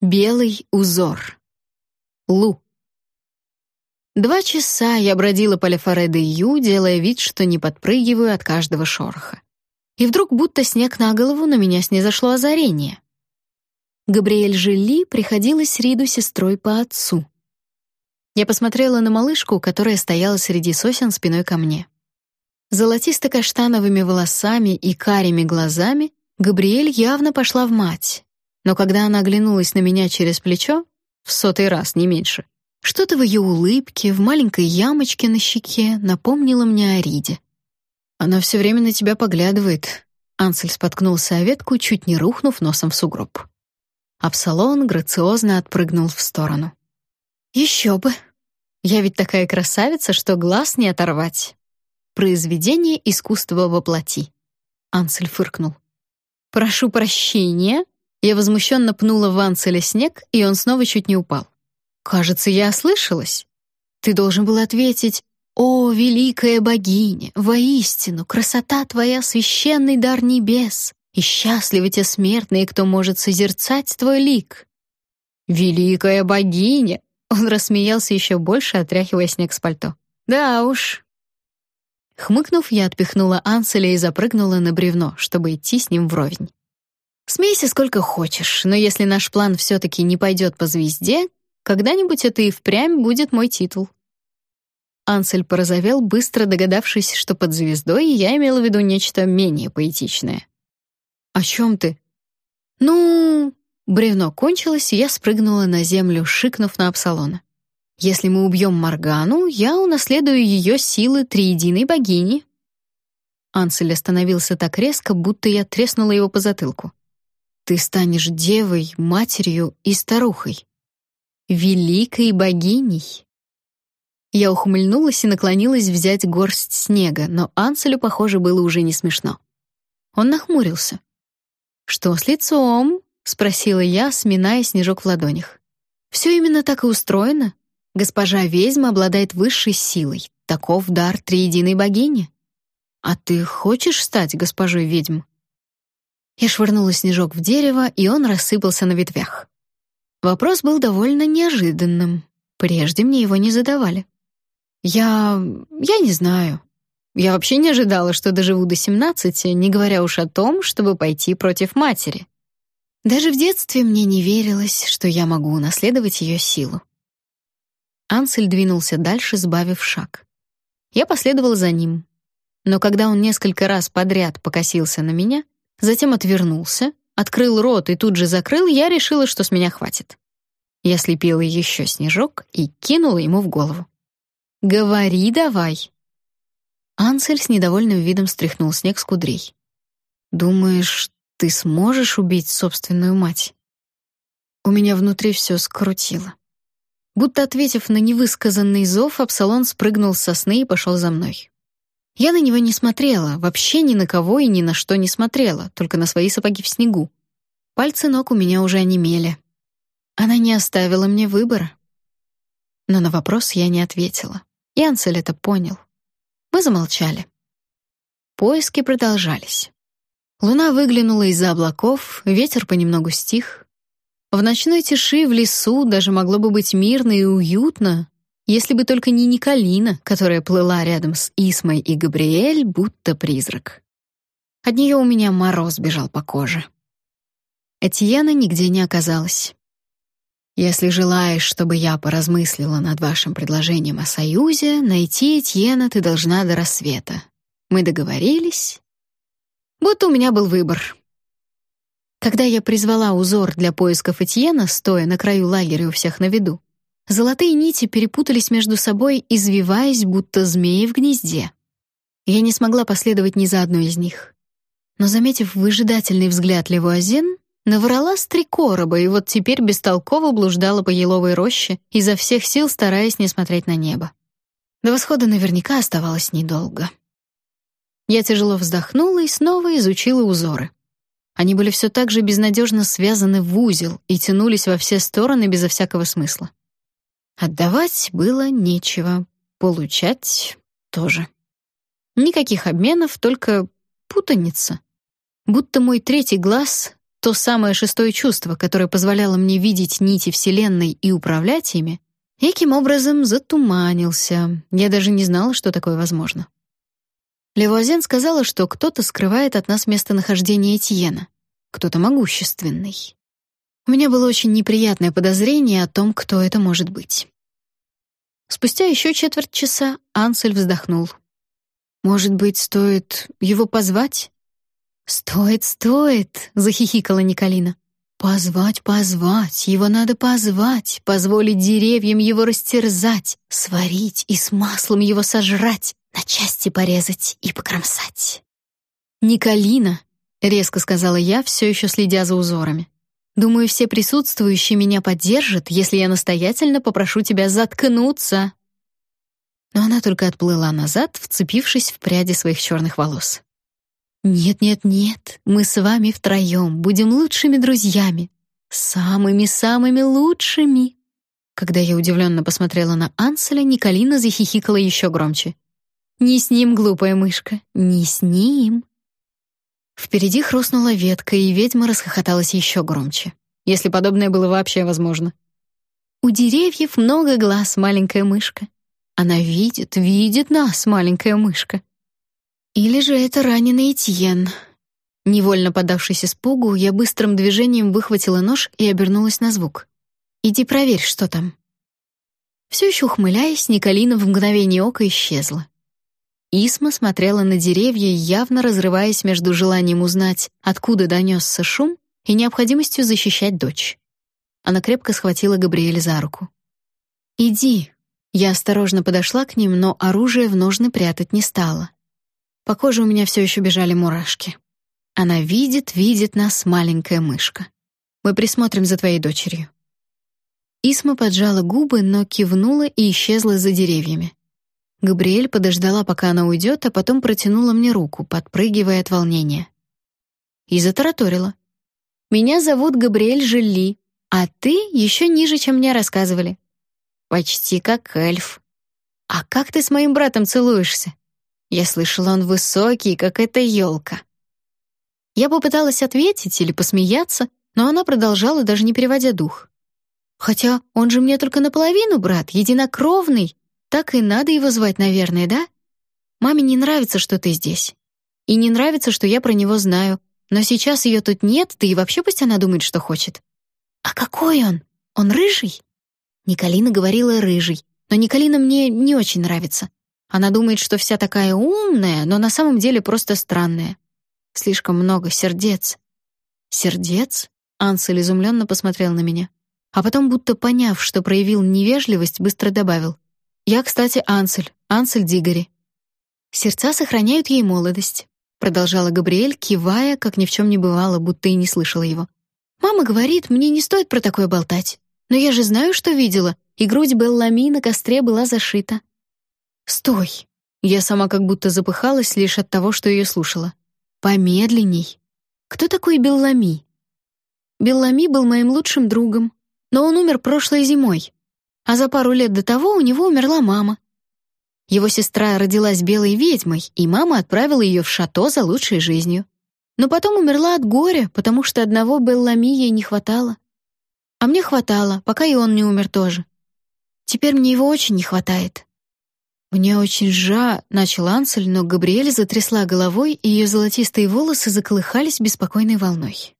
Белый узор. Лу. Два часа я бродила по Лефаре-де-Ю, делая вид, что не подпрыгиваю от каждого шороха. И вдруг, будто снег на голову, на меня снизошло озарение. Габриэль Жили приходилась Риду сестрой по отцу. Я посмотрела на малышку, которая стояла среди сосен спиной ко мне. Золотисто-каштановыми волосами и карими глазами Габриэль явно пошла в мать, но когда она оглянулась на меня через плечо, в сотый раз, не меньше, что-то в ее улыбке, в маленькой ямочке на щеке напомнило мне о Риде. «Она все время на тебя поглядывает», — Ансель споткнулся о ветку, чуть не рухнув носом в сугроб. Апсалон грациозно отпрыгнул в сторону. «Еще бы! Я ведь такая красавица, что глаз не оторвать!» «Произведение искусства воплоти», — Ансель фыркнул. «Прошу прощения», я возмущенно пнула в Анцеля снег, и он снова чуть не упал. «Кажется, я ослышалась. Ты должен был ответить, «О, великая богиня, воистину, красота твоя — священный дар небес, и счастливы те смертные, кто может созерцать твой лик». «Великая богиня!» Он рассмеялся еще больше, отряхивая снег с пальто. «Да уж». Хмыкнув, я отпихнула Анселя и запрыгнула на бревно, чтобы идти с ним вровень. Смейся сколько хочешь, но если наш план все таки не пойдет по звезде, когда-нибудь это и впрямь будет мой титул. Ансель порозовел, быстро догадавшись, что под звездой я имела в виду нечто менее поэтичное. «О чем ты?» «Ну...» Бревно кончилось, и я спрыгнула на землю, шикнув на Апсалона. «Если мы убьем Моргану, я унаследую ее силы триединой богини». Ансель остановился так резко, будто я треснула его по затылку. Ты станешь девой, матерью и старухой. Великой богиней. Я ухмыльнулась и наклонилась взять горсть снега, но Анселю, похоже, было уже не смешно. Он нахмурился. «Что с лицом?» — спросила я, сминая снежок в ладонях. «Все именно так и устроено. Госпожа ведьма обладает высшей силой. Таков дар триединой богини. А ты хочешь стать госпожой ведьм?» Я швырнула снежок в дерево, и он рассыпался на ветвях. Вопрос был довольно неожиданным. Прежде мне его не задавали. Я... я не знаю. Я вообще не ожидала, что доживу до 17, не говоря уж о том, чтобы пойти против матери. Даже в детстве мне не верилось, что я могу унаследовать ее силу. Ансель двинулся дальше, сбавив шаг. Я последовала за ним. Но когда он несколько раз подряд покосился на меня, затем отвернулся, открыл рот и тут же закрыл, я решила, что с меня хватит. Я слепила еще снежок и кинула ему в голову. «Говори давай!» Ансель с недовольным видом стряхнул снег с кудрей. «Думаешь, ты сможешь убить собственную мать?» У меня внутри все скрутило. Будто ответив на невысказанный зов, Апсалон спрыгнул с сосны и пошел за мной. Я на него не смотрела, вообще ни на кого и ни на что не смотрела, только на свои сапоги в снегу. Пальцы ног у меня уже онемели. Она не оставила мне выбора. Но на вопрос я не ответила. И Ансель это понял. Мы замолчали. Поиски продолжались. Луна выглянула из-за облаков, ветер понемногу стих. В ночной тиши в лесу даже могло бы быть мирно и уютно, если бы только не Николина, которая плыла рядом с Исмой и Габриэль, будто призрак. От нее у меня мороз бежал по коже. Этьена нигде не оказалась. Если желаешь, чтобы я поразмыслила над вашим предложением о союзе, найти Этьена ты должна до рассвета. Мы договорились. Будто у меня был выбор. Когда я призвала узор для поисков Этьена, стоя на краю лагеря у всех на виду, Золотые нити перепутались между собой, извиваясь, будто змеи в гнезде. Я не смогла последовать ни за одной из них. Но, заметив выжидательный взгляд Левуазен, наврала с три короба, и вот теперь бестолково блуждала по еловой роще, изо всех сил стараясь не смотреть на небо. До восхода наверняка оставалось недолго. Я тяжело вздохнула и снова изучила узоры. Они были все так же безнадежно связаны в узел и тянулись во все стороны безо всякого смысла. Отдавать было нечего, получать тоже. Никаких обменов, только путаница. Будто мой третий глаз то самое шестое чувство, которое позволяло мне видеть нити Вселенной и управлять ими, яким образом затуманился. Я даже не знала, что такое возможно. Левуазен сказала, что кто-то скрывает от нас местонахождение Этьена, кто-то могущественный. У меня было очень неприятное подозрение о том, кто это может быть. Спустя еще четверть часа Ансель вздохнул. Может быть, стоит его позвать? Стоит, стоит, захихикала Николина. Позвать, позвать, его надо позвать, позволить деревьям его растерзать, сварить и с маслом его сожрать, на части порезать и покромсать. «Николина», — резко сказала я, все еще следя за узорами. «Думаю, все присутствующие меня поддержат, если я настоятельно попрошу тебя заткнуться». Но она только отплыла назад, вцепившись в пряди своих черных волос. «Нет-нет-нет, мы с вами втроем будем лучшими друзьями, самыми-самыми лучшими». Когда я удивленно посмотрела на Анселя, Николина захихикала еще громче. Не с ним, глупая мышка, не с ним. Впереди хрустнула ветка, и ведьма расхохоталась еще громче, если подобное было вообще возможно. У деревьев много глаз, маленькая мышка. Она видит, видит нас, маленькая мышка. Или же это раненый Этьен. Невольно поддавшись испугу, я быстрым движением выхватила нож и обернулась на звук. «Иди проверь, что там». Все еще ухмыляясь, Николина в мгновение ока исчезла. Исма смотрела на деревья, явно разрываясь между желанием узнать, откуда донесся шум, и необходимостью защищать дочь. Она крепко схватила Габриэль за руку. «Иди». Я осторожно подошла к ним, но оружие в ножны прятать не стала. По коже у меня все еще бежали мурашки. Она видит, видит нас, маленькая мышка. Мы присмотрим за твоей дочерью. Исма поджала губы, но кивнула и исчезла за деревьями. Габриэль подождала, пока она уйдет, а потом протянула мне руку, подпрыгивая от волнения. И затараторила. «Меня зовут Габриэль Жилли, а ты еще ниже, чем мне рассказывали. Почти как эльф. А как ты с моим братом целуешься? Я слышала, он высокий, как эта елка». Я попыталась ответить или посмеяться, но она продолжала, даже не переводя дух. «Хотя он же мне только наполовину брат, единокровный, так и надо его звать, наверное, да? Маме не нравится, что ты здесь. И не нравится, что я про него знаю. Но сейчас ее тут нет, да и вообще пусть она думает, что хочет. А какой он? Он рыжий? Николина говорила рыжий, но Николина мне не очень нравится. Она думает, что вся такая умная, но на самом деле просто странная. Слишком много сердец. Сердец? Ансель изумленно посмотрел на меня. А потом, будто поняв, что проявил невежливость, быстро добавил. Я, кстати, Ансель, Ансель Дигори. Сердца сохраняют ей молодость, продолжала Габриэль, кивая, как ни в чем не бывало, будто и не слышала его. Мама говорит, мне не стоит про такое болтать. Но я же знаю, что видела, и грудь Беллами на костре была зашита. Стой. Я сама как будто запыхалась лишь от того, что ее слушала. Помедленней. Кто такой Беллами? Беллами был моим лучшим другом, но он умер прошлой зимой а за пару лет до того у него умерла мама. Его сестра родилась белой ведьмой, и мама отправила ее в шато за лучшей жизнью. Но потом умерла от горя, потому что одного Беллами ей не хватало. А мне хватало, пока и он не умер тоже. Теперь мне его очень не хватает. Мне очень жа, начал Ансель, но Габриэль затрясла головой, и ее золотистые волосы заколыхались беспокойной волной.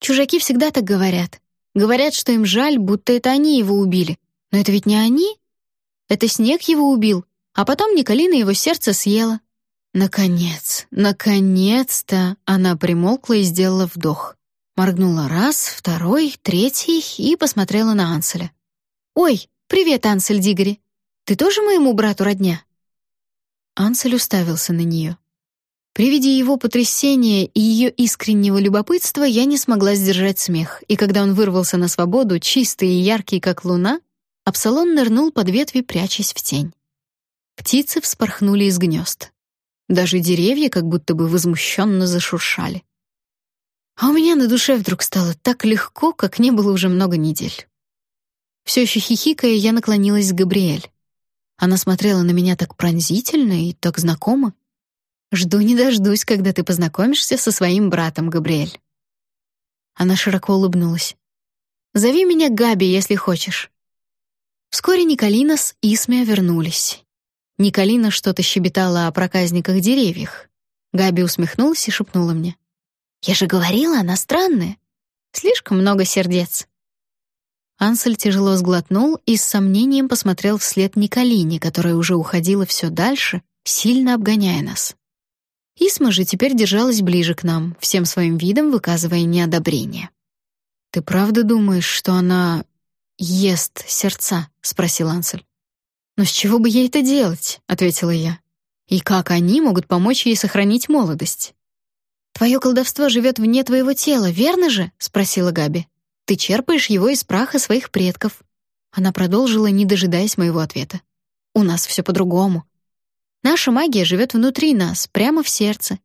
Чужаки всегда так говорят. Говорят, что им жаль, будто это они его убили, но это ведь не они. Это снег его убил, а потом Николина его сердце съела. Наконец, наконец-то она примолкла и сделала вдох. Моргнула раз, второй, третий и посмотрела на Анселя. «Ой, привет, Ансель Дигори. Ты тоже моему брату родня?» Ансель уставился на нее. При виде его потрясения и ее искреннего любопытства я не смогла сдержать смех, и когда он вырвался на свободу, чистый и яркий, как луна, Апсалон нырнул под ветви, прячась в тень. Птицы вспорхнули из гнезд. Даже деревья как будто бы возмущенно зашуршали. А у меня на душе вдруг стало так легко, как не было уже много недель. Все еще хихикая, я наклонилась к Габриэль. Она смотрела на меня так пронзительно и так знакомо. Жду не дождусь, когда ты познакомишься со своим братом, Габриэль. Она широко улыбнулась. «Зови меня Габи, если хочешь». Вскоре Николина с Исмия вернулись. Николина что-то щебетала о проказниках деревьях. Габи усмехнулась и шепнула мне. «Я же говорила, она странная. Слишком много сердец». Ансель тяжело сглотнул и с сомнением посмотрел вслед Николине, которая уже уходила все дальше, сильно обгоняя нас. Исма же теперь держалась ближе к нам, всем своим видом выказывая неодобрение. «Ты правда думаешь, что она ест сердца?» — спросил Ансель. «Но с чего бы ей это делать?» — ответила я. «И как они могут помочь ей сохранить молодость?» «Твое колдовство живет вне твоего тела, верно же?» — спросила Габи. Ты черпаешь его из праха своих предков. Она продолжила, не дожидаясь моего ответа. У нас все по-другому. Наша магия живет внутри нас, прямо в сердце.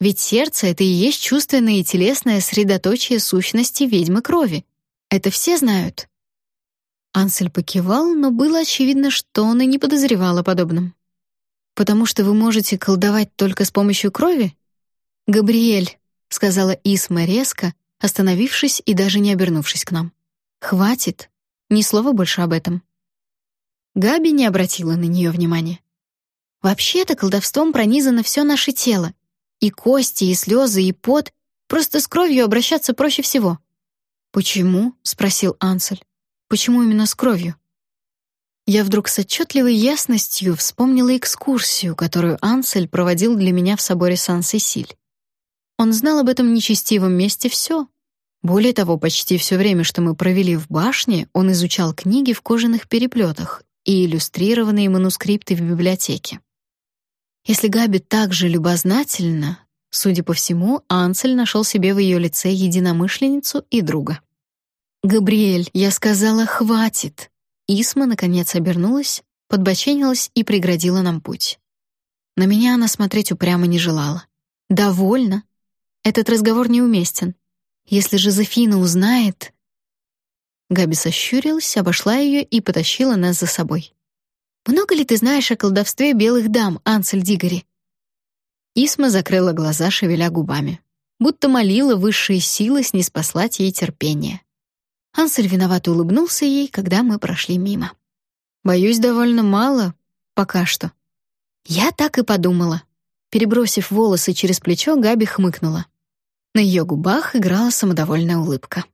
Ведь сердце это и есть чувственное и телесное средоточие сущности ведьмы крови. Это все знают. Ансель покивал, но было очевидно, что он и не подозревал о подобном. Потому что вы можете колдовать только с помощью крови? Габриэль, сказала Исма резко, остановившись и даже не обернувшись к нам. «Хватит. Ни слова больше об этом». Габи не обратила на нее внимания. «Вообще-то колдовством пронизано все наше тело. И кости, и слезы, и пот. Просто с кровью обращаться проще всего». «Почему?» — спросил Ансель. «Почему именно с кровью?» Я вдруг с отчетливой ясностью вспомнила экскурсию, которую Ансель проводил для меня в соборе Сан-Сесиль. Он знал об этом нечестивом месте все. Более того, почти все время, что мы провели в башне, он изучал книги в кожаных переплетах и иллюстрированные манускрипты в библиотеке. Если Габи так же любознательна, судя по всему, Ансель нашел себе в ее лице единомышленницу и друга. «Габриэль, я сказала, хватит!» Исма, наконец, обернулась, подбоченилась и преградила нам путь. На меня она смотреть упрямо не желала. «Довольно. Этот разговор неуместен. Если Жозефина узнает...» Габи сощурилась, обошла ее и потащила нас за собой. «Много ли ты знаешь о колдовстве белых дам, Ансель Дигори?» Исма закрыла глаза, шевеля губами, будто молила высшие силы снеспослать ей терпение. Ансель виновато улыбнулся ей, когда мы прошли мимо. «Боюсь, довольно мало. Пока что». Я так и подумала. Перебросив волосы через плечо, Габи хмыкнула. На ее губах играла самодовольная улыбка.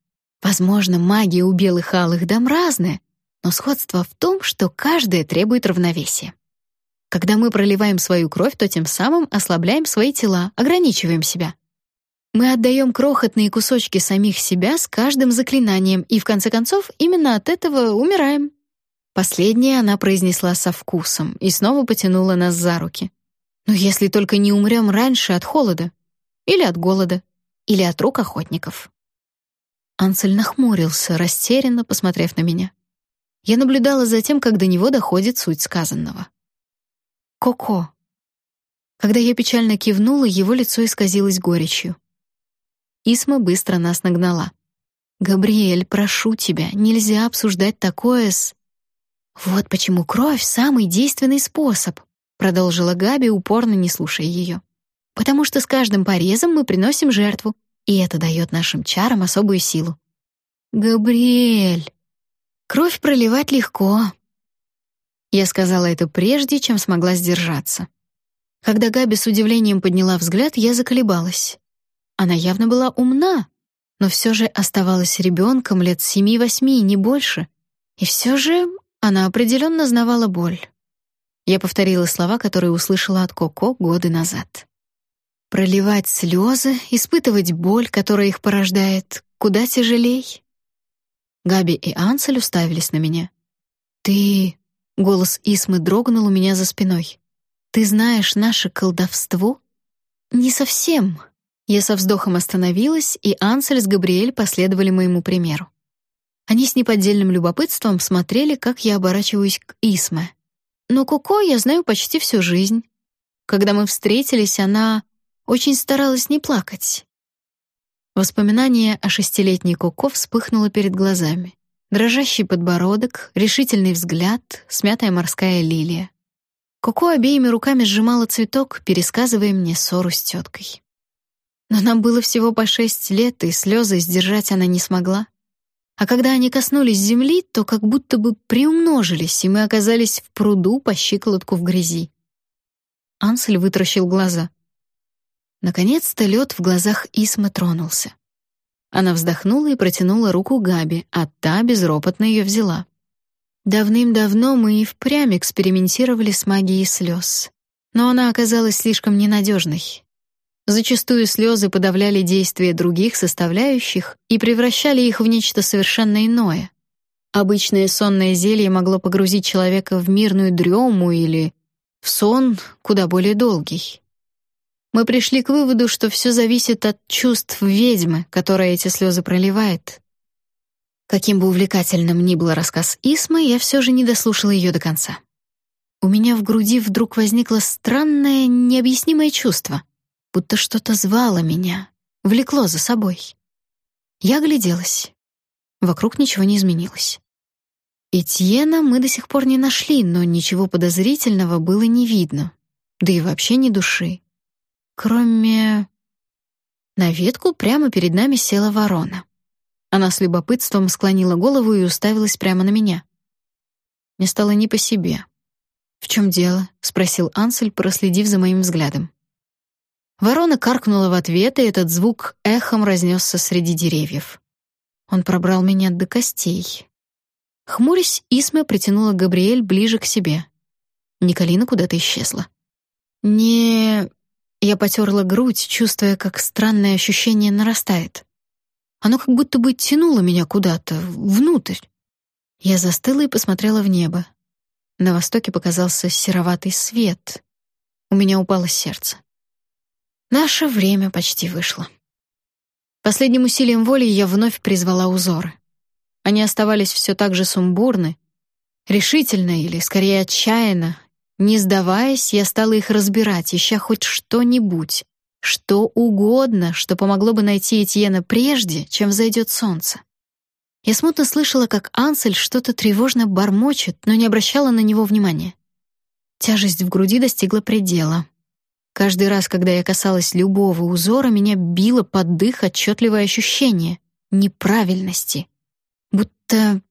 Возможно, магия у белых алых дам разная, но сходство в том, что каждая требует равновесия. Когда мы проливаем свою кровь, то тем самым ослабляем свои тела, ограничиваем себя. Мы отдаем крохотные кусочки самих себя с каждым заклинанием, и в конце концов именно от этого умираем. Последнее она произнесла со вкусом и снова потянула нас за руки. Но если только не умрем раньше от холода или от голода или от рук охотников. Ансель нахмурился, растерянно посмотрев на меня. Я наблюдала за тем, как до него доходит суть сказанного. «Коко». Когда я печально кивнула, его лицо исказилось горечью. Исма быстро нас нагнала. «Габриэль, прошу тебя, нельзя обсуждать такое с...» «Вот почему кровь — самый действенный способ», — продолжила Габи, упорно не слушая ее потому что с каждым порезом мы приносим жертву, и это дает нашим чарам особую силу. Габриэль, кровь проливать легко. Я сказала это прежде, чем смогла сдержаться. Когда Габи с удивлением подняла взгляд, я заколебалась. Она явно была умна, но все же оставалась ребенком лет семи-восьми, не больше. И все же она определенно знавала боль. Я повторила слова, которые услышала от Коко годы назад. Проливать слезы, испытывать боль, которая их порождает, куда тяжелей. Габи и Ансель уставились на меня. «Ты...» — голос Исмы дрогнул у меня за спиной. «Ты знаешь наше колдовство?» «Не совсем». Я со вздохом остановилась, и Ансель с Габриэль последовали моему примеру. Они с неподдельным любопытством смотрели, как я оборачиваюсь к Исме. Но Коко я знаю почти всю жизнь. Когда мы встретились, она очень старалась не плакать. Воспоминание о шестилетней Коко вспыхнуло перед глазами. Дрожащий подбородок, решительный взгляд, смятая морская лилия. Коко обеими руками сжимала цветок, пересказывая мне ссору с теткой. Но нам было всего по шесть лет, и слезы сдержать она не смогла. А когда они коснулись земли, то как будто бы приумножились, и мы оказались в пруду по щиколотку в грязи. Ансель вытаращил глаза. Наконец-то лед в глазах Исмы тронулся. Она вздохнула и протянула руку Габи, а та безропотно ее взяла. Давным-давно мы и впрямь экспериментировали с магией слез. Но она оказалась слишком ненадежной. Зачастую слезы подавляли действие других составляющих и превращали их в нечто совершенно иное. Обычное сонное зелье могло погрузить человека в мирную дрему или в сон куда более долгий. Мы пришли к выводу, что все зависит от чувств ведьмы, которая эти слезы проливает. Каким бы увлекательным ни был рассказ Исмы, я все же не дослушала ее до конца. У меня в груди вдруг возникло странное, необъяснимое чувство, будто что-то звало меня, влекло за собой. Я огляделась. Вокруг ничего не изменилось. Этьена мы до сих пор не нашли, но ничего подозрительного было не видно. Да и вообще ни души. Кроме... На ветку прямо перед нами села ворона. Она с любопытством склонила голову и уставилась прямо на меня. Мне стало не по себе. «В чем дело?» — спросил Ансель, проследив за моим взглядом. Ворона каркнула в ответ, и этот звук эхом разнесся среди деревьев. Он пробрал меня до костей. Хмурясь, Исма притянула Габриэль ближе к себе. Николина куда-то исчезла. «Не...» Я потерла грудь, чувствуя, как странное ощущение нарастает. Оно как будто бы тянуло меня куда-то, внутрь. Я застыла и посмотрела в небо. На востоке показался сероватый свет. У меня упало сердце. Наше время почти вышло. Последним усилием воли я вновь призвала узоры. Они оставались все так же сумбурны. Решительно или, скорее, отчаянно, не сдаваясь, я стала их разбирать, ища хоть что-нибудь, что угодно, что помогло бы найти Этьена прежде, чем взойдет солнце. Я смутно слышала, как Ансель что-то тревожно бормочет, но не обращала на него внимания. Тяжесть в груди достигла предела. Каждый раз, когда я касалась любого узора, меня било под дых отчетливое ощущение неправильности. Будто...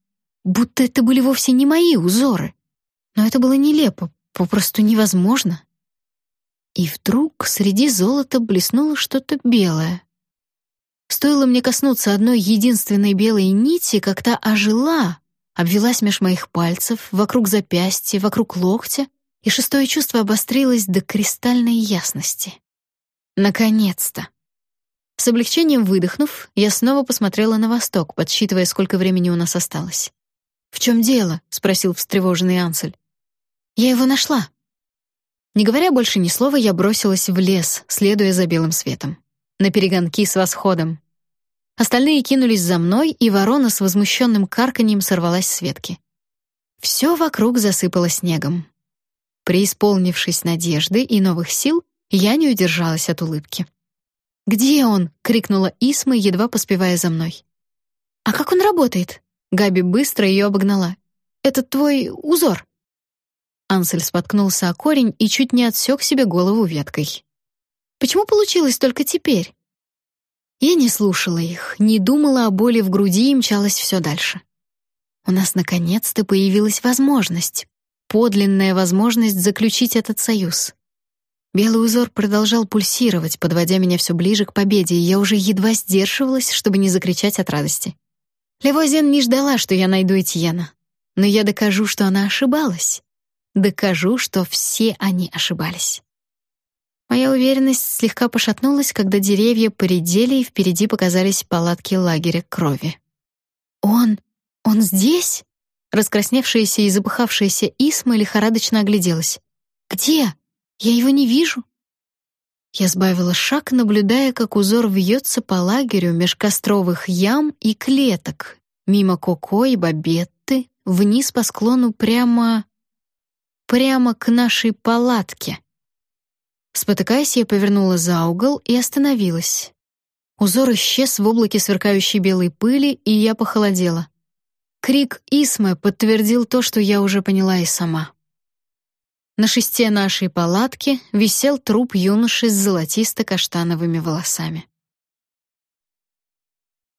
будто это были вовсе не мои узоры. Но это было нелепо, попросту невозможно. И вдруг среди золота блеснуло что-то белое. Стоило мне коснуться одной единственной белой нити, как та ожила, обвелась меж моих пальцев, вокруг запястья, вокруг локтя, и шестое чувство обострилось до кристальной ясности. Наконец-то! С облегчением выдохнув, я снова посмотрела на восток, подсчитывая, сколько времени у нас осталось. «В чем дело?» — спросил встревоженный Ансель. «Я его нашла». Не говоря больше ни слова, я бросилась в лес, следуя за белым светом. На перегонки с восходом. Остальные кинулись за мной, и ворона с возмущенным карканьем сорвалась с ветки. Все вокруг засыпало снегом. Преисполнившись надежды и новых сил, я не удержалась от улыбки. «Где он?» — крикнула Исма, едва поспевая за мной. «А как он работает?» Габи быстро ее обогнала. «Это твой узор». Ансель споткнулся о корень и чуть не отсек себе голову веткой. «Почему получилось только теперь?» Я не слушала их, не думала о боли в груди и мчалась все дальше. У нас наконец-то появилась возможность подлинная возможность заключить этот союз. Белый узор продолжал пульсировать, подводя меня все ближе к победе, и я уже едва сдерживалась, чтобы не закричать от радости. Левозен не ждала, что я найду Этьена. Но я докажу, что она ошибалась. Докажу, что все они ошибались. Моя уверенность слегка пошатнулась, когда деревья поредели, и впереди показались палатки лагеря крови. «Он... он здесь?» Раскрасневшаяся и запыхавшаяся Исма лихорадочно огляделась. «Где? Я его не вижу». Я сбавила шаг, наблюдая, как узор вьется по лагерю меж костровых ям и клеток, мимо Коко и Бабетты, вниз по склону прямо... прямо к нашей палатке. Спотыкаясь, я повернула за угол и остановилась. Узор исчез в облаке сверкающей белой пыли, и я похолодела. Крик Исмы подтвердил то, что я уже поняла и сама. На шесте нашей палатки висел труп юноши с золотисто-каштановыми волосами.